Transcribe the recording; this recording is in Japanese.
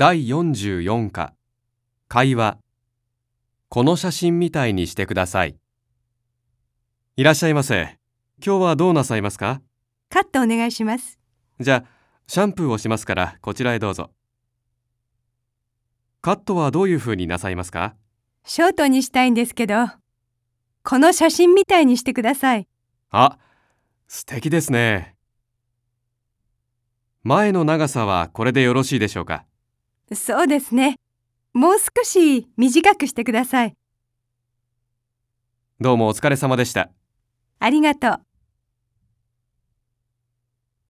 第44課。会話。この写真みたいにしてください。いらっしゃいませ。今日はどうなさいますか？カットお願いします。じゃあシャンプーをしますからこちらへどうぞ。カットはどういう風になさいますか？ショートにしたいんですけど、この写真みたいにしてください。あ素敵ですね。前の長さはこれでよろしいでしょうか？そうですね。もう少し短くしてください。どうもお疲れ様でしたありがとう。